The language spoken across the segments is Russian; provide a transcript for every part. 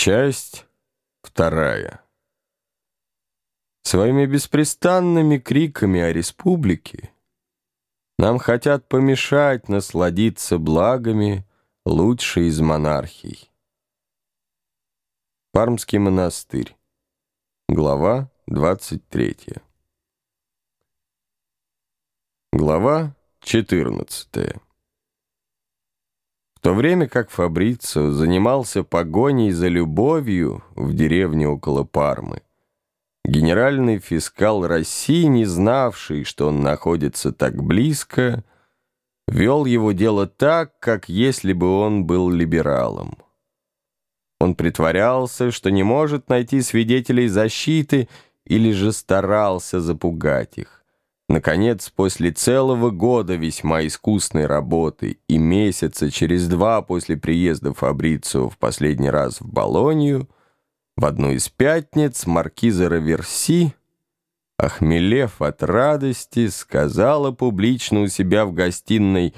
Часть вторая. Своими беспрестанными криками о республике нам хотят помешать насладиться благами лучшей из монархий. Пармский монастырь. Глава 23. Глава 14. В то время как Фабрицио занимался погоней за любовью в деревне около Пармы, генеральный фискал России, не знавший, что он находится так близко, вел его дело так, как если бы он был либералом. Он притворялся, что не может найти свидетелей защиты или же старался запугать их. Наконец, после целого года весьма искусной работы и месяца через два после приезда Фабрицио в последний раз в Болонью, в одну из пятниц маркиза Раверси, охмелев от радости, сказала публично у себя в гостиной,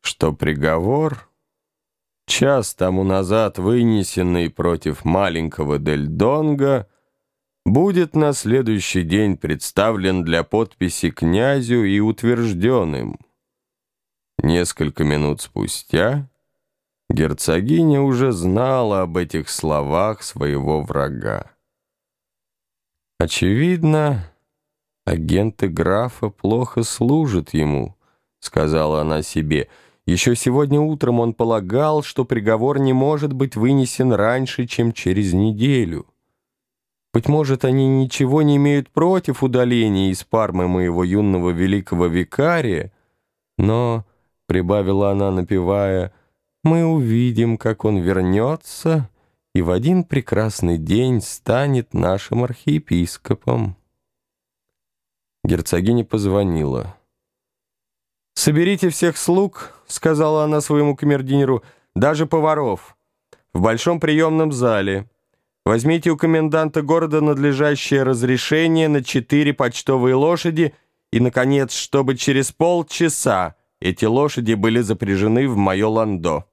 что приговор, час тому назад вынесенный против маленького Дель Донго, будет на следующий день представлен для подписи князю и утвержден им. Несколько минут спустя герцогиня уже знала об этих словах своего врага. «Очевидно, агенты графа плохо служат ему», — сказала она себе. «Еще сегодня утром он полагал, что приговор не может быть вынесен раньше, чем через неделю». Быть может, они ничего не имеют против удаления из Пармы моего юного великого викария, но, — прибавила она, напевая, — мы увидим, как он вернется и в один прекрасный день станет нашим архиепископом. Герцогиня позвонила. «Соберите всех слуг», — сказала она своему камердинеру, — «даже поваров, в большом приемном зале». Возьмите у коменданта города надлежащее разрешение на четыре почтовые лошади и, наконец, чтобы через полчаса эти лошади были запряжены в мое ландо.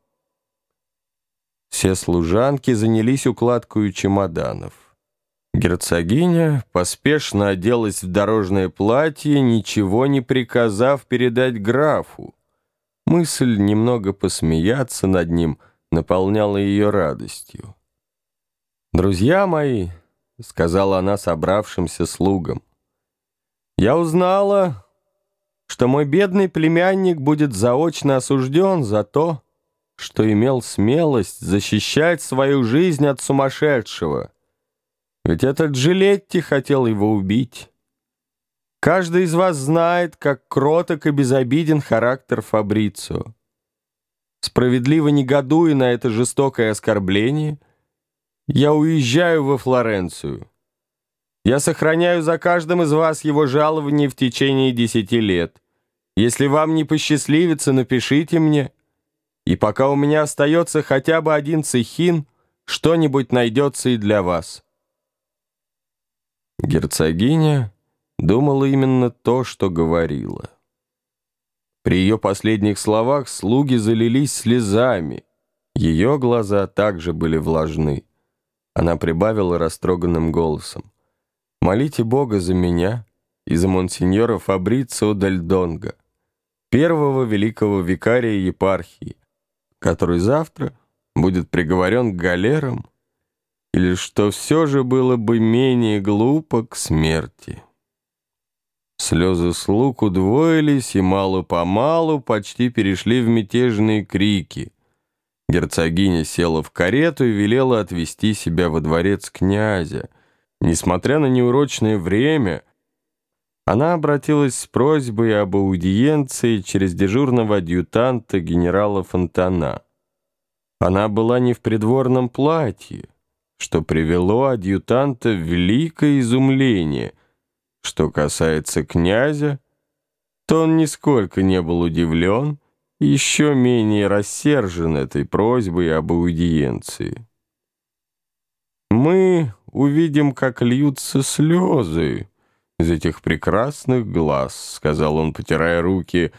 Все служанки занялись укладкой чемоданов. Герцогиня поспешно оделась в дорожное платье, ничего не приказав передать графу. Мысль немного посмеяться над ним наполняла ее радостью. «Друзья мои», — сказала она собравшимся слугам, «я узнала, что мой бедный племянник будет заочно осужден за то, что имел смелость защищать свою жизнь от сумасшедшего. Ведь этот Джилетти хотел его убить. Каждый из вас знает, как кроток и безобиден характер Фабрицио. Справедливо негодуя на это жестокое оскорбление — я уезжаю во Флоренцию. Я сохраняю за каждым из вас его жалование в течение десяти лет. Если вам не посчастливится, напишите мне. И пока у меня остается хотя бы один цехин, что-нибудь найдется и для вас». Герцогиня думала именно то, что говорила. При ее последних словах слуги залились слезами. Ее глаза также были влажны. Она прибавила растроганным голосом. «Молите Бога за меня и за монсеньора Фабрицио Дель Донго, первого великого викария епархии, который завтра будет приговорен к галерам, или что все же было бы менее глупо к смерти». Слезы слуг удвоились и мало-помалу почти перешли в мятежные крики — Герцогиня села в карету и велела отвезти себя во дворец князя. Несмотря на неурочное время, она обратилась с просьбой об аудиенции через дежурного адъютанта генерала Фонтана. Она была не в придворном платье, что привело адъютанта в великое изумление. Что касается князя, то он нисколько не был удивлен, еще менее рассержен этой просьбой об аудиенции. Мы увидим, как льются слезы из этих прекрасных глаз, сказал он, потирая руки.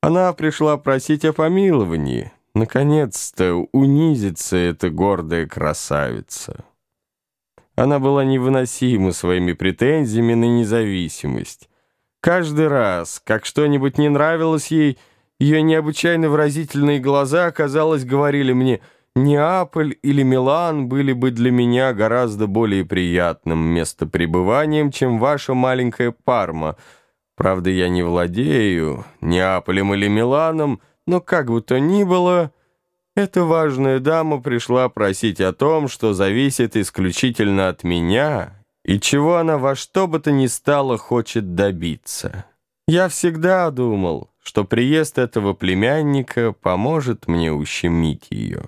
Она пришла просить о помиловании, наконец-то унизится эта гордая красавица. Она была невыносима своими претензиями на независимость. Каждый раз, как что-нибудь не нравилось ей, ее необычайно выразительные глаза, казалось, говорили мне «Неаполь или Милан были бы для меня гораздо более приятным местопребыванием, чем ваша маленькая Парма. Правда, я не владею Неаполем или Миланом, но как бы то ни было...» Эта важная дама пришла просить о том, что зависит исключительно от меня, и чего она во что бы то ни стало хочет добиться. Я всегда думал, что приезд этого племянника поможет мне ущемить ее.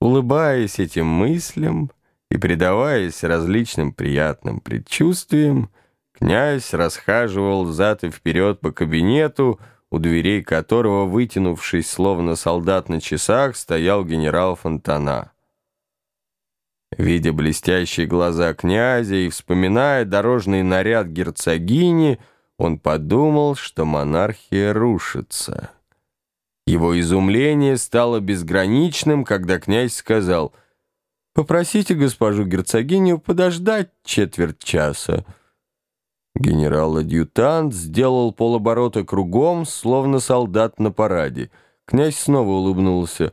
Улыбаясь этим мыслям и предаваясь различным приятным предчувствиям, князь расхаживал взад и вперед по кабинету, у дверей которого, вытянувшись, словно солдат на часах, стоял генерал Фонтана. Видя блестящие глаза князя и вспоминая дорожный наряд герцогини, он подумал, что монархия рушится. Его изумление стало безграничным, когда князь сказал «Попросите госпожу герцогиню подождать четверть часа». Генерал-адъютант сделал полоборота кругом, словно солдат на параде. Князь снова улыбнулся.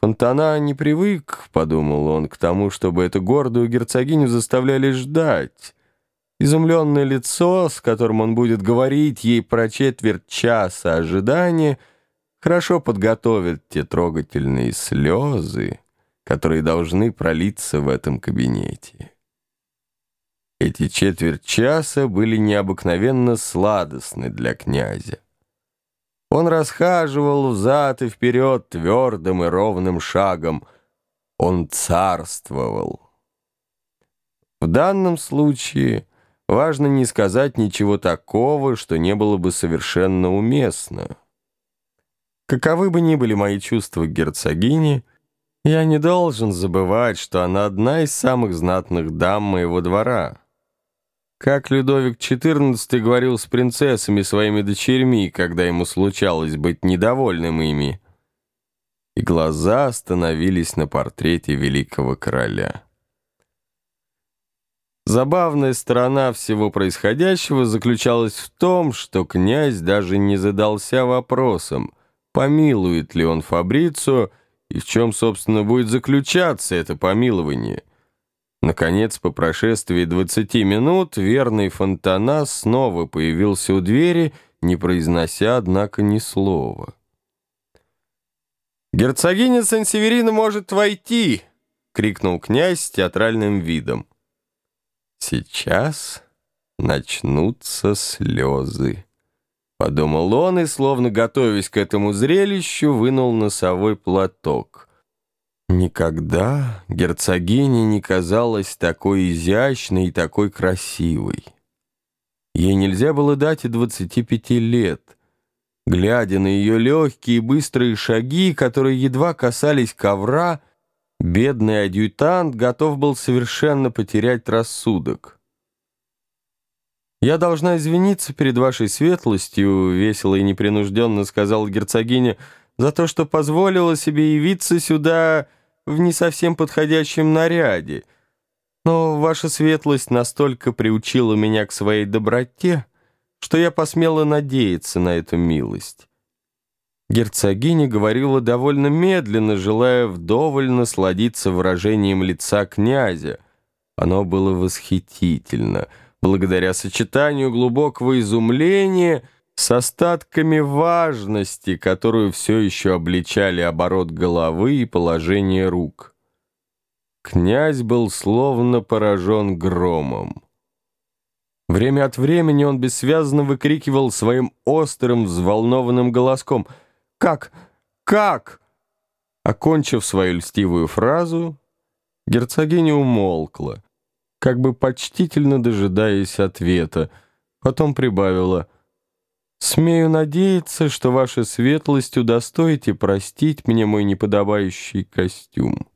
«Фонтана не привык», — подумал он, — «к тому, чтобы эту гордую герцогиню заставляли ждать». Изумленное лицо, с которым он будет говорить ей про четверть часа ожидания, хорошо подготовит те трогательные слезы, которые должны пролиться в этом кабинете. Эти четверть часа были необыкновенно сладостны для князя. Он расхаживал взад и вперед твердым и ровным шагом. Он царствовал. В данном случае важно не сказать ничего такого, что не было бы совершенно уместно. Каковы бы ни были мои чувства к герцогине, я не должен забывать, что она одна из самых знатных дам моего двора. Как Людовик XIV говорил с принцессами своими дочерьми, когда ему случалось быть недовольным ими. И глаза остановились на портрете великого короля. Забавная сторона всего происходящего заключалась в том, что князь даже не задался вопросом, помилует ли он Фабрицу и в чем, собственно, будет заключаться это помилование. Наконец, по прошествии двадцати минут, верный Фонтана снова появился у двери, не произнося, однако, ни слова. «Герцогиня Сан-Северина может войти!» — крикнул князь с театральным видом. «Сейчас начнутся слезы», — подумал он и, словно готовясь к этому зрелищу, вынул носовой платок — Никогда герцогиня не казалась такой изящной и такой красивой. Ей нельзя было дать и двадцати пяти лет. Глядя на ее легкие и быстрые шаги, которые едва касались ковра, бедный адъютант готов был совершенно потерять рассудок. «Я должна извиниться перед вашей светлостью», — весело и непринужденно сказала герцогиня, «за то, что позволила себе явиться сюда...» в не совсем подходящем наряде, но ваша светлость настолько приучила меня к своей доброте, что я посмела надеяться на эту милость». Герцогиня говорила довольно медленно, желая вдоволь насладиться выражением лица князя. Оно было восхитительно, благодаря сочетанию глубокого изумления — с остатками важности, которую все еще обличали оборот головы и положение рук. Князь был словно поражен громом. Время от времени он бессвязно выкрикивал своим острым, взволнованным голоском «Как? Как?». Окончив свою льстивую фразу, герцогиня умолкла, как бы почтительно дожидаясь ответа, потом прибавила — Смею надеяться, что ваша светлость удостоите простить мне мой неподобающий костюм».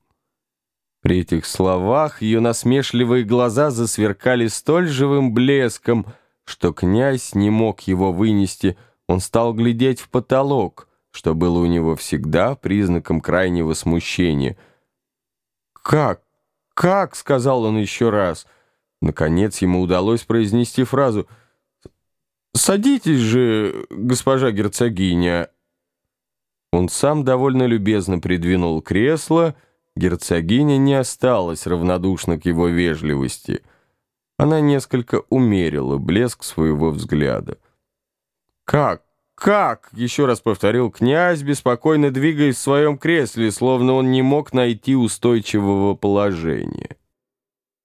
При этих словах ее насмешливые глаза засверкали столь живым блеском, что князь не мог его вынести. Он стал глядеть в потолок, что было у него всегда признаком крайнего смущения. «Как? Как?» — сказал он еще раз. Наконец ему удалось произнести фразу «Садитесь же, госпожа герцогиня». Он сам довольно любезно придвинул кресло, герцогиня не осталась равнодушна к его вежливости. Она несколько умерила блеск своего взгляда. «Как? Как?» — еще раз повторил князь, беспокойно двигаясь в своем кресле, словно он не мог найти устойчивого положения.